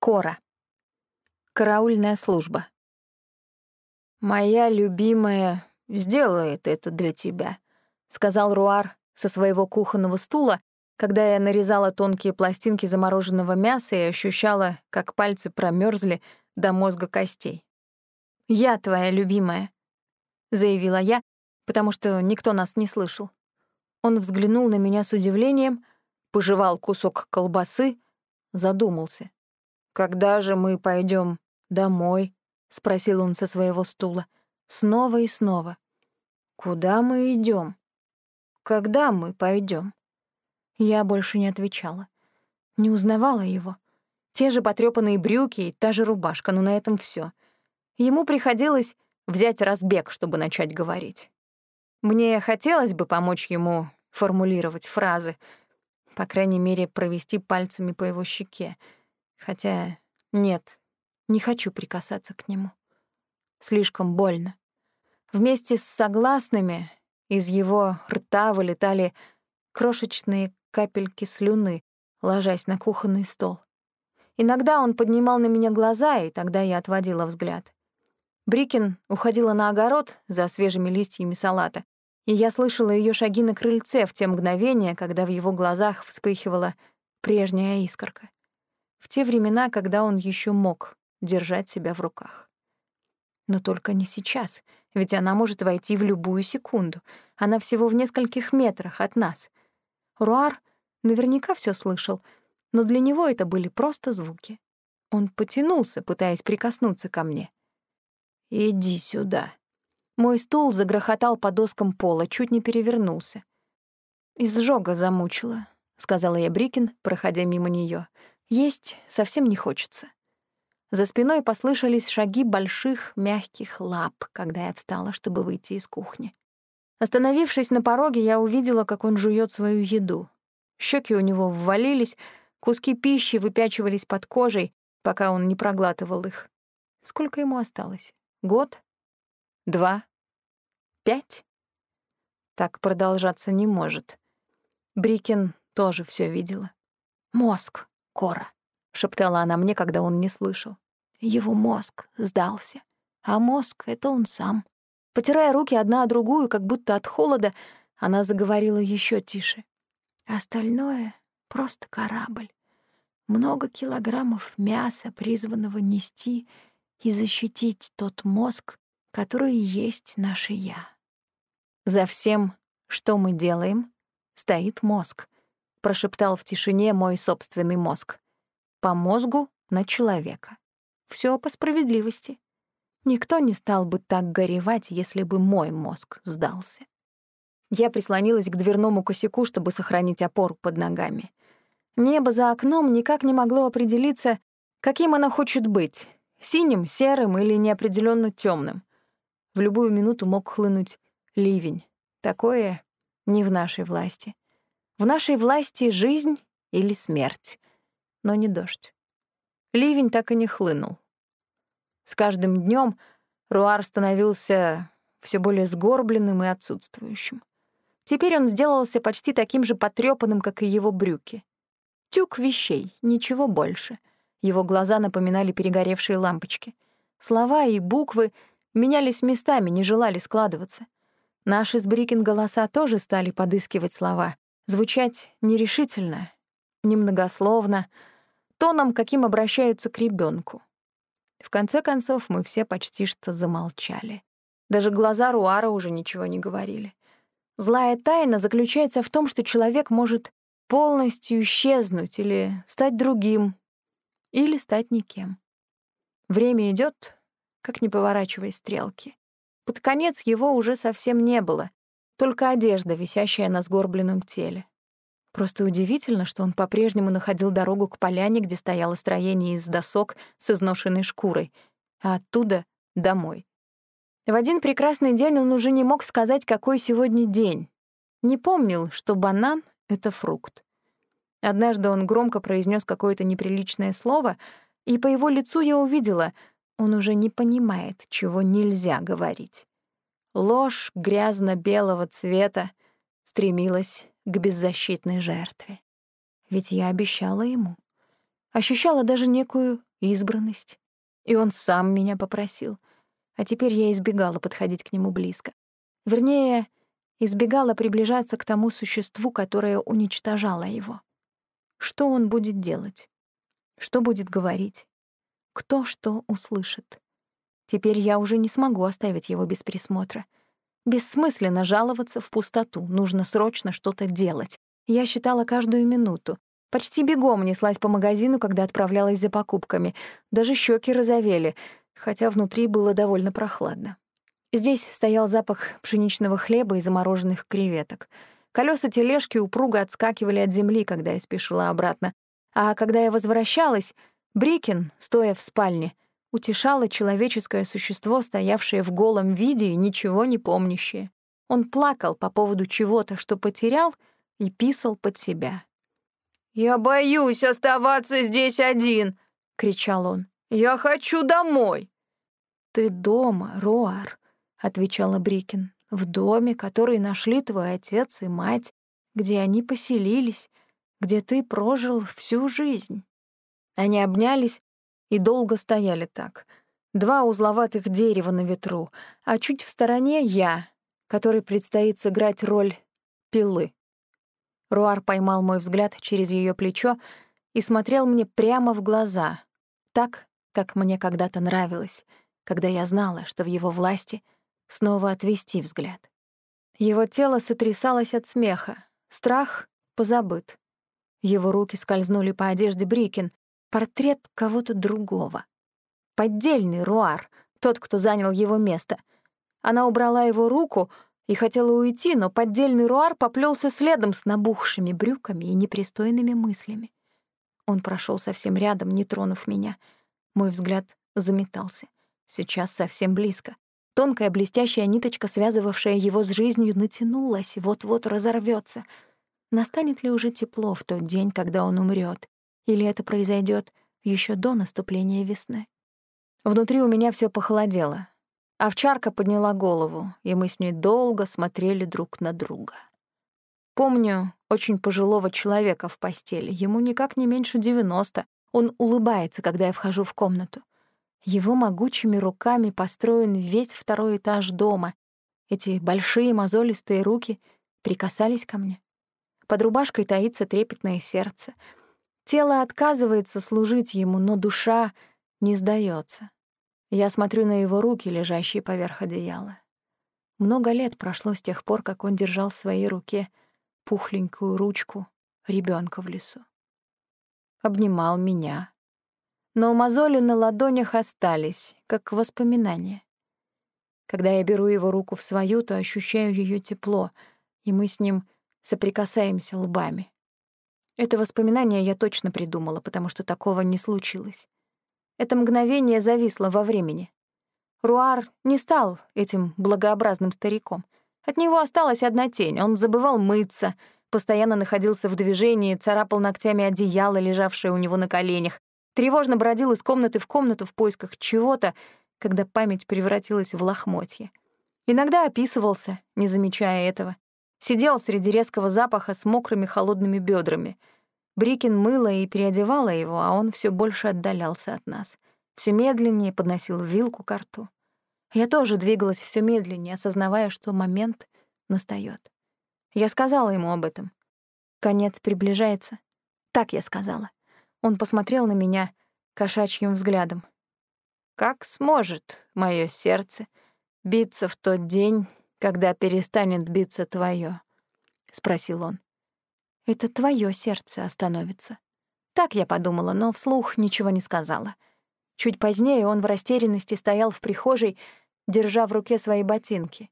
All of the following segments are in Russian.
Кора. Караульная служба. «Моя любимая сделает это для тебя», — сказал Руар со своего кухонного стула, когда я нарезала тонкие пластинки замороженного мяса и ощущала, как пальцы промерзли до мозга костей. «Я твоя любимая», — заявила я, потому что никто нас не слышал. Он взглянул на меня с удивлением, пожевал кусок колбасы, задумался. «Когда же мы пойдем домой?» — спросил он со своего стула. Снова и снова. «Куда мы идем? Когда мы пойдем? Я больше не отвечала. Не узнавала его. Те же потрёпанные брюки и та же рубашка, но на этом всё. Ему приходилось взять разбег, чтобы начать говорить. Мне хотелось бы помочь ему формулировать фразы, по крайней мере, провести пальцами по его щеке. Хотя нет, не хочу прикасаться к нему. Слишком больно. Вместе с согласными из его рта вылетали крошечные капельки слюны, ложась на кухонный стол. Иногда он поднимал на меня глаза, и тогда я отводила взгляд. Брикин уходила на огород за свежими листьями салата, и я слышала ее шаги на крыльце в те мгновения, когда в его глазах вспыхивала прежняя искорка. В те времена, когда он еще мог держать себя в руках. Но только не сейчас, ведь она может войти в любую секунду. Она всего в нескольких метрах от нас. Руар наверняка все слышал, но для него это были просто звуки. Он потянулся, пытаясь прикоснуться ко мне. «Иди сюда», мой стул загрохотал по доскам пола, чуть не перевернулся. «Изжога замучила», — сказала я Брикин, проходя мимо нее. «Есть совсем не хочется». За спиной послышались шаги больших мягких лап, когда я встала, чтобы выйти из кухни. Остановившись на пороге, я увидела, как он жует свою еду. Щеки у него ввалились, куски пищи выпячивались под кожей, пока он не проглатывал их. Сколько ему осталось? Год? Два? Пять? Так продолжаться не может. Брикин тоже все видела. «Мозг, Кора», — шептала она мне, когда он не слышал. Его мозг сдался, а мозг — это он сам. Потирая руки одна о другую, как будто от холода, она заговорила еще тише. Остальное — просто корабль. Много килограммов мяса, призванного нести и защитить тот мозг, который есть наше «я». За всем, что мы делаем, стоит мозг, прошептал в тишине мой собственный мозг. По мозгу на человека. Все по справедливости. Никто не стал бы так горевать, если бы мой мозг сдался. Я прислонилась к дверному косяку, чтобы сохранить опору под ногами. Небо за окном никак не могло определиться, каким оно хочет быть — синим, серым или неопределенно темным. В любую минуту мог хлынуть ливень. Такое не в нашей власти. В нашей власти жизнь или смерть, но не дождь. Ливень так и не хлынул. С каждым днем Руар становился все более сгорбленным и отсутствующим. Теперь он сделался почти таким же потрёпанным, как и его брюки. Тюк вещей, ничего больше. Его глаза напоминали перегоревшие лампочки. Слова и буквы — менялись местами, не желали складываться. Наши с Брикин голоса тоже стали подыскивать слова, звучать нерешительно, немногословно, тоном, каким обращаются к ребенку. В конце концов, мы все почти что замолчали. Даже глаза Руара уже ничего не говорили. Злая тайна заключается в том, что человек может полностью исчезнуть или стать другим, или стать никем. Время идет, как не поворачивая стрелки. Под конец его уже совсем не было, только одежда, висящая на сгорбленном теле. Просто удивительно, что он по-прежнему находил дорогу к поляне, где стояло строение из досок с изношенной шкурой, а оттуда — домой. В один прекрасный день он уже не мог сказать, какой сегодня день. Не помнил, что банан — это фрукт. Однажды он громко произнес какое-то неприличное слово, и по его лицу я увидела — он уже не понимает, чего нельзя говорить. Ложь грязно-белого цвета стремилась к беззащитной жертве. Ведь я обещала ему. Ощущала даже некую избранность. И он сам меня попросил. А теперь я избегала подходить к нему близко. Вернее, избегала приближаться к тому существу, которое уничтожало его. Что он будет делать? Что будет говорить? Кто что услышит? Теперь я уже не смогу оставить его без присмотра. Бессмысленно жаловаться в пустоту, нужно срочно что-то делать. Я считала каждую минуту. Почти бегом неслась по магазину, когда отправлялась за покупками. Даже щеки розовели, хотя внутри было довольно прохладно. Здесь стоял запах пшеничного хлеба и замороженных креветок. Колеса тележки упруго отскакивали от земли, когда я спешила обратно. А когда я возвращалась, Брикин, стоя в спальне, утешало человеческое существо, стоявшее в голом виде и ничего не помнящее. Он плакал по поводу чего-то, что потерял, и писал под себя. «Я боюсь оставаться здесь один!» — кричал он. «Я хочу домой!» «Ты дома, Роар», — отвечала Брикин. «В доме, который нашли твой отец и мать, где они поселились, где ты прожил всю жизнь». Они обнялись и долго стояли так. Два узловатых дерева на ветру, а чуть в стороне я, который предстоит сыграть роль пилы. Руар поймал мой взгляд через ее плечо и смотрел мне прямо в глаза, так, как мне когда-то нравилось, когда я знала, что в его власти снова отвести взгляд. Его тело сотрясалось от смеха, страх позабыт. Его руки скользнули по одежде Брикин, портрет кого-то другого. Поддельный Руар, тот, кто занял его место. Она убрала его руку и хотела уйти, но поддельный Руар поплелся следом с набухшими брюками и непристойными мыслями. Он прошел совсем рядом, не тронув меня. Мой взгляд заметался. Сейчас совсем близко. Тонкая блестящая ниточка, связывавшая его с жизнью, натянулась, вот-вот разорвется. Настанет ли уже тепло в тот день, когда он умрет? Или это произойдет еще до наступления весны? Внутри у меня все похолодело. Овчарка подняла голову, и мы с ней долго смотрели друг на друга. Помню очень пожилого человека в постели, ему никак не меньше девяносто. Он улыбается, когда я вхожу в комнату. Его могучими руками построен весь второй этаж дома. Эти большие мозолистые руки прикасались ко мне. Под рубашкой таится трепетное сердце — Тело отказывается служить ему, но душа не сдается. Я смотрю на его руки, лежащие поверх одеяла. Много лет прошло с тех пор, как он держал в своей руке пухленькую ручку ребенка в лесу. Обнимал меня. Но мозоли на ладонях остались, как воспоминания. Когда я беру его руку в свою, то ощущаю ее тепло, и мы с ним соприкасаемся лбами. Это воспоминание я точно придумала, потому что такого не случилось. Это мгновение зависло во времени. Руар не стал этим благообразным стариком. От него осталась одна тень. Он забывал мыться, постоянно находился в движении, царапал ногтями одеяло, лежавшее у него на коленях, тревожно бродил из комнаты в комнату в поисках чего-то, когда память превратилась в лохмотье. Иногда описывался, не замечая этого. Сидел среди резкого запаха с мокрыми холодными бедрами. Брикин мыла и переодевала его, а он все больше отдалялся от нас. Все медленнее подносил вилку к рту. Я тоже двигалась все медленнее, осознавая, что момент настает. Я сказала ему об этом. Конец приближается. Так я сказала. Он посмотрел на меня кошачьим взглядом. Как сможет мое сердце биться в тот день, когда перестанет биться твое? спросил он. Это твое сердце остановится. Так я подумала, но вслух ничего не сказала. Чуть позднее он в растерянности стоял в прихожей, держа в руке свои ботинки.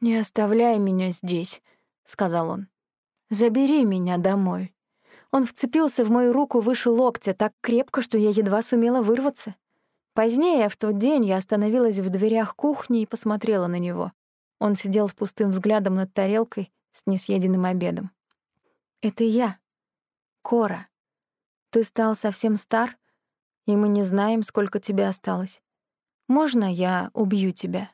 «Не оставляй меня здесь», — сказал он. «Забери меня домой». Он вцепился в мою руку выше локтя так крепко, что я едва сумела вырваться. Позднее, в тот день, я остановилась в дверях кухни и посмотрела на него. Он сидел с пустым взглядом над тарелкой с несъеденным обедом. «Это я, Кора. Ты стал совсем стар, и мы не знаем, сколько тебе осталось. Можно я убью тебя?»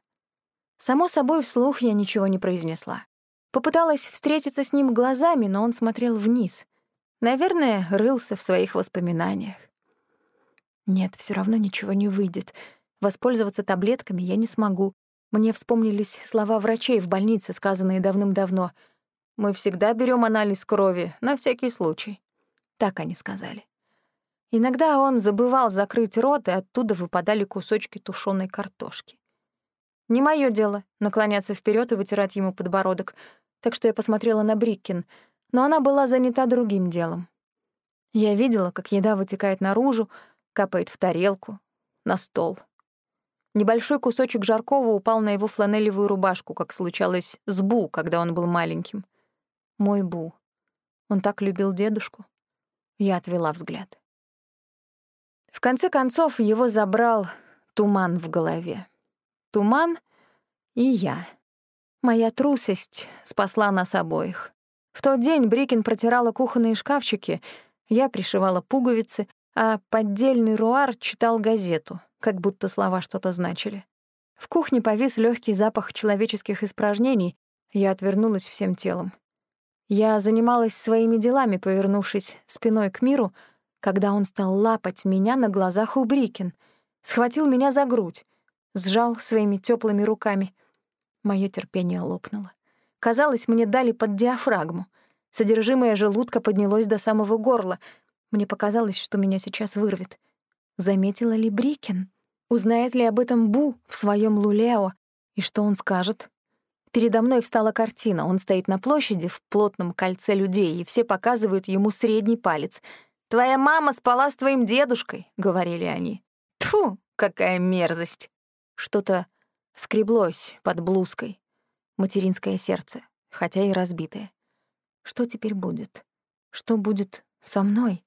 Само собой, вслух я ничего не произнесла. Попыталась встретиться с ним глазами, но он смотрел вниз. Наверное, рылся в своих воспоминаниях. Нет, все равно ничего не выйдет. Воспользоваться таблетками я не смогу. Мне вспомнились слова врачей в больнице, сказанные давным-давно. «Мы всегда берем анализ крови, на всякий случай». Так они сказали. Иногда он забывал закрыть рот, и оттуда выпадали кусочки тушеной картошки. Не мое дело наклоняться вперед и вытирать ему подбородок, так что я посмотрела на Бриккин, но она была занята другим делом. Я видела, как еда вытекает наружу, капает в тарелку, на стол. Небольшой кусочек жаркого упал на его фланелевую рубашку, как случалось с Бу, когда он был маленьким. Мой Бу. Он так любил дедушку. Я отвела взгляд. В конце концов, его забрал туман в голове. Туман и я. Моя трусость спасла нас обоих. В тот день Брикин протирала кухонные шкафчики, я пришивала пуговицы, а поддельный руар читал газету, как будто слова что-то значили. В кухне повис легкий запах человеческих испражнений, я отвернулась всем телом. Я занималась своими делами, повернувшись спиной к миру, когда он стал лапать меня на глазах у Брикин, схватил меня за грудь, сжал своими теплыми руками. Моё терпение лопнуло. Казалось, мне дали под диафрагму. Содержимое желудка поднялось до самого горла. Мне показалось, что меня сейчас вырвет. Заметила ли Брикин? Узнает ли об этом Бу в своем Лулео? И что он скажет? Передо мной встала картина. Он стоит на площади в плотном кольце людей, и все показывают ему средний палец. «Твоя мама спала с твоим дедушкой», — говорили они. Тфу, какая мерзость. Что-то скреблось под блузкой. Материнское сердце, хотя и разбитое. Что теперь будет? Что будет со мной?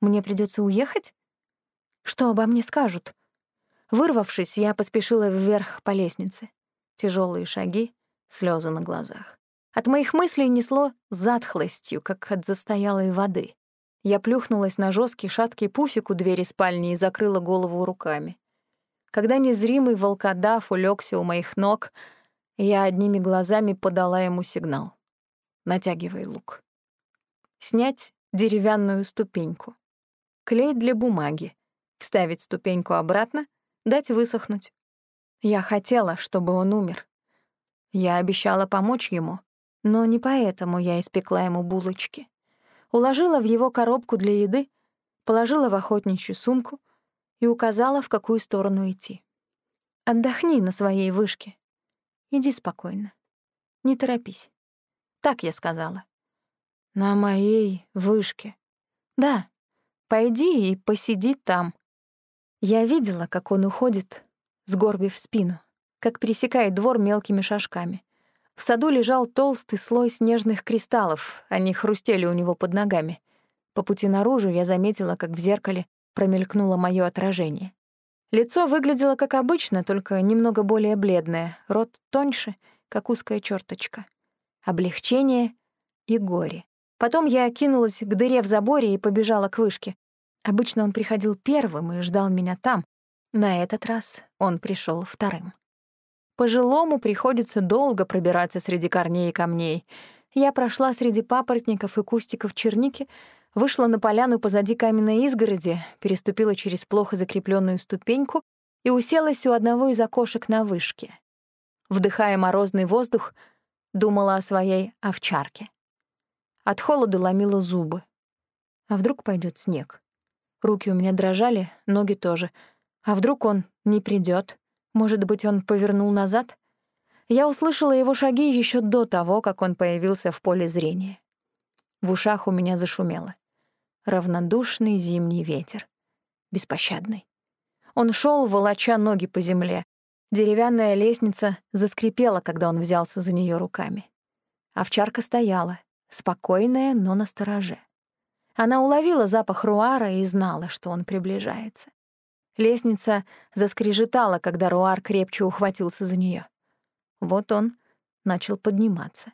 Мне придется уехать? Что обо мне скажут? Вырвавшись, я поспешила вверх по лестнице. Тяжелые шаги, слезы на глазах. От моих мыслей несло затхлостью, как от застоялой воды. Я плюхнулась на жесткий шаткий пуфик у двери спальни и закрыла голову руками. Когда незримый волкодав улегся у моих ног, я одними глазами подала ему сигнал. Натягивай лук. Снять деревянную ступеньку. Клей для бумаги. Вставить ступеньку обратно, дать высохнуть. Я хотела, чтобы он умер. Я обещала помочь ему, но не поэтому я испекла ему булочки. Уложила в его коробку для еды, положила в охотничью сумку — и указала, в какую сторону идти. «Отдохни на своей вышке. Иди спокойно. Не торопись». Так я сказала. «На моей вышке?» «Да, пойди и посиди там». Я видела, как он уходит, сгорбив спину, как пересекает двор мелкими шажками. В саду лежал толстый слой снежных кристаллов, они хрустели у него под ногами. По пути наружу я заметила, как в зеркале промелькнуло мое отражение. Лицо выглядело как обычно, только немного более бледное, рот тоньше, как узкая черточка. Облегчение и горе. Потом я кинулась к дыре в заборе и побежала к вышке. Обычно он приходил первым и ждал меня там. На этот раз он пришел вторым. Пожилому приходится долго пробираться среди корней и камней. Я прошла среди папоротников и кустиков черники, вышла на поляну позади каменной изгороди, переступила через плохо закрепленную ступеньку и уселась у одного из окошек на вышке. Вдыхая морозный воздух, думала о своей овчарке. От холода ломила зубы. А вдруг пойдет снег? Руки у меня дрожали, ноги тоже. А вдруг он не придет? Может быть, он повернул назад? Я услышала его шаги еще до того, как он появился в поле зрения. В ушах у меня зашумело равнодушный зимний ветер. Беспощадный. Он шел, волоча ноги по земле. Деревянная лестница заскрипела, когда он взялся за нее руками. Овчарка стояла, спокойная, но настороже. Она уловила запах руара и знала, что он приближается. Лестница заскрежетала, когда руар крепче ухватился за нее. Вот он начал подниматься.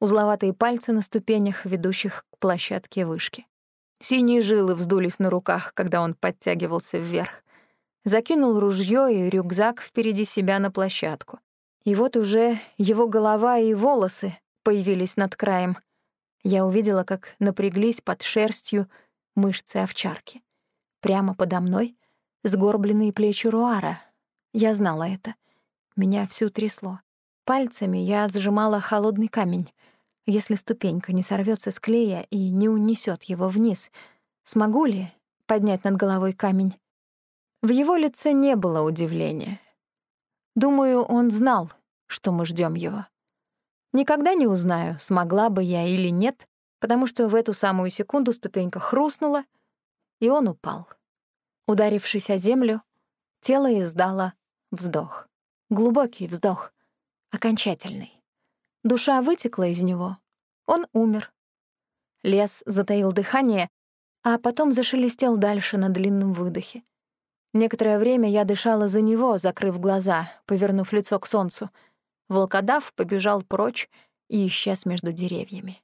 Узловатые пальцы на ступенях, ведущих к площадке вышки. Синие жилы вздулись на руках, когда он подтягивался вверх. Закинул ружье и рюкзак впереди себя на площадку. И вот уже его голова и волосы появились над краем. Я увидела, как напряглись под шерстью мышцы овчарки. Прямо подо мной сгорбленные плечи Руара. Я знала это. Меня всю трясло. Пальцами я сжимала холодный камень. Если ступенька не сорвется с клея и не унесет его вниз, смогу ли поднять над головой камень? В его лице не было удивления. Думаю, он знал, что мы ждем его. Никогда не узнаю, смогла бы я или нет, потому что в эту самую секунду ступенька хрустнула, и он упал. Ударившись о землю, тело издало вздох. Глубокий вздох, окончательный. Душа вытекла из него. Он умер. Лес затаил дыхание, а потом зашелестел дальше на длинном выдохе. Некоторое время я дышала за него, закрыв глаза, повернув лицо к солнцу. Волкодав побежал прочь и исчез между деревьями.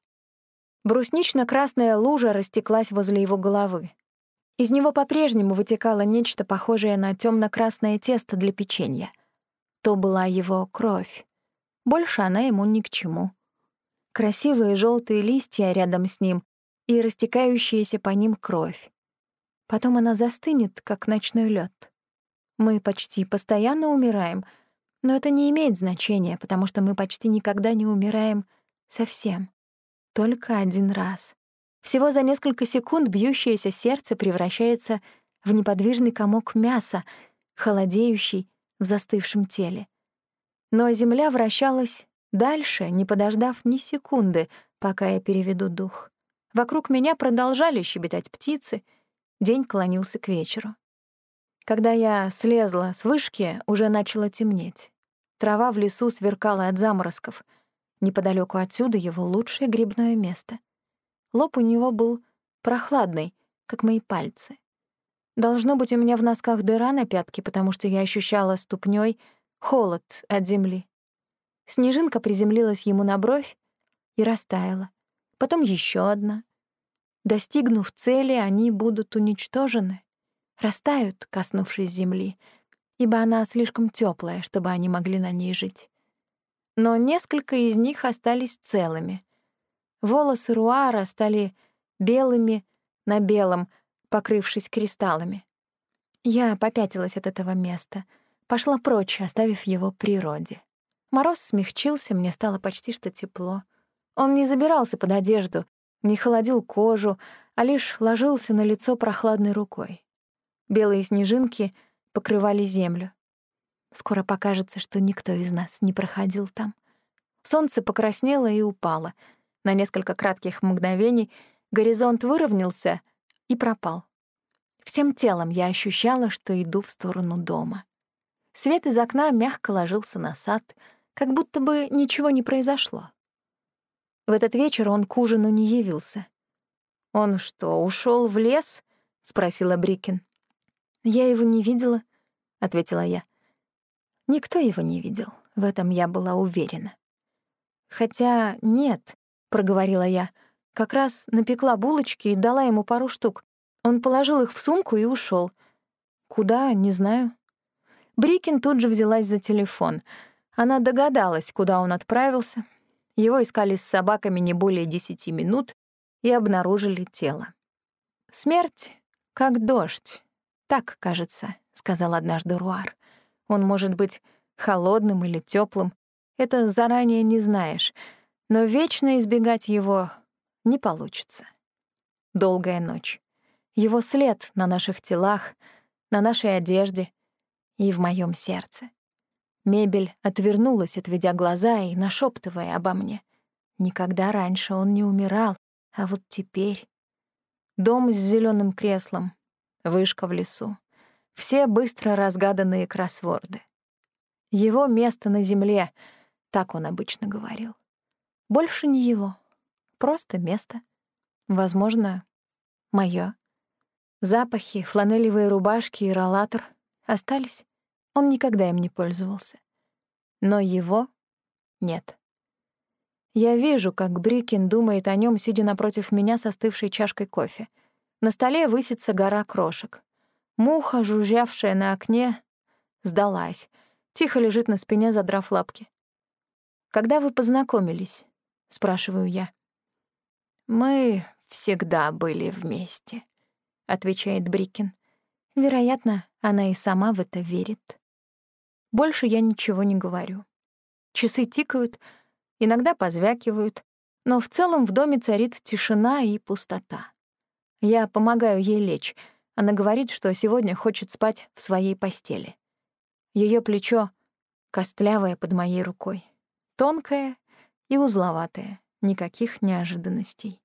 Бруснично-красная лужа растеклась возле его головы. Из него по-прежнему вытекало нечто похожее на темно красное тесто для печенья. То была его кровь. Больше она ему ни к чему. Красивые желтые листья рядом с ним и растекающаяся по ним кровь. Потом она застынет, как ночной лед. Мы почти постоянно умираем, но это не имеет значения, потому что мы почти никогда не умираем совсем. Только один раз. Всего за несколько секунд бьющееся сердце превращается в неподвижный комок мяса, холодеющий в застывшем теле. Но земля вращалась дальше, не подождав ни секунды, пока я переведу дух. Вокруг меня продолжали щебетать птицы — День клонился к вечеру. Когда я слезла с вышки, уже начало темнеть. Трава в лесу сверкала от заморозков. Неподалеку отсюда его лучшее грибное место. Лоб у него был прохладный, как мои пальцы. Должно быть, у меня в носках дыра на пятке, потому что я ощущала ступней холод от земли. Снежинка приземлилась ему на бровь и растаяла. Потом еще одна. Достигнув цели, они будут уничтожены, растают, коснувшись земли, ибо она слишком теплая, чтобы они могли на ней жить. Но несколько из них остались целыми. Волосы Руара стали белыми на белом, покрывшись кристаллами. Я попятилась от этого места, пошла прочь, оставив его природе. Мороз смягчился, мне стало почти что тепло. Он не забирался под одежду, не холодил кожу, а лишь ложился на лицо прохладной рукой. Белые снежинки покрывали землю. Скоро покажется, что никто из нас не проходил там. Солнце покраснело и упало. На несколько кратких мгновений горизонт выровнялся и пропал. Всем телом я ощущала, что иду в сторону дома. Свет из окна мягко ложился на сад, как будто бы ничего не произошло. В этот вечер он к ужину не явился. «Он что, ушел в лес?» — спросила Брикин. «Я его не видела», — ответила я. Никто его не видел, в этом я была уверена. «Хотя нет», — проговорила я, как раз напекла булочки и дала ему пару штук. Он положил их в сумку и ушел. Куда, не знаю. Брикин тут же взялась за телефон. Она догадалась, куда он отправился, его искали с собаками не более десяти минут и обнаружили тело. «Смерть как дождь. Так, кажется», — сказал однажды Руар. «Он может быть холодным или теплым. Это заранее не знаешь, но вечно избегать его не получится. Долгая ночь. Его след на наших телах, на нашей одежде и в моем сердце. Мебель отвернулась, отведя глаза и нашептывая обо мне. Никогда раньше он не умирал, а вот теперь... Дом с зеленым креслом, вышка в лесу. Все быстро разгаданные кроссворды. Его место на земле, так он обычно говорил. Больше не его, просто место. Возможно, моё. Запахи, фланелевые рубашки и роллатор остались. Он никогда им не пользовался. Но его нет. Я вижу, как Брикин думает о нем, сидя напротив меня со остывшей чашкой кофе. На столе высится гора крошек. Муха, жужжавшая на окне, сдалась. Тихо лежит на спине, задрав лапки. «Когда вы познакомились?» — спрашиваю я. «Мы всегда были вместе», — отвечает Брикин. Вероятно, она и сама в это верит. Больше я ничего не говорю. Часы тикают, иногда позвякивают, но в целом в доме царит тишина и пустота. Я помогаю ей лечь. Она говорит, что сегодня хочет спать в своей постели. Ее плечо костлявое под моей рукой, тонкое и узловатое, никаких неожиданностей.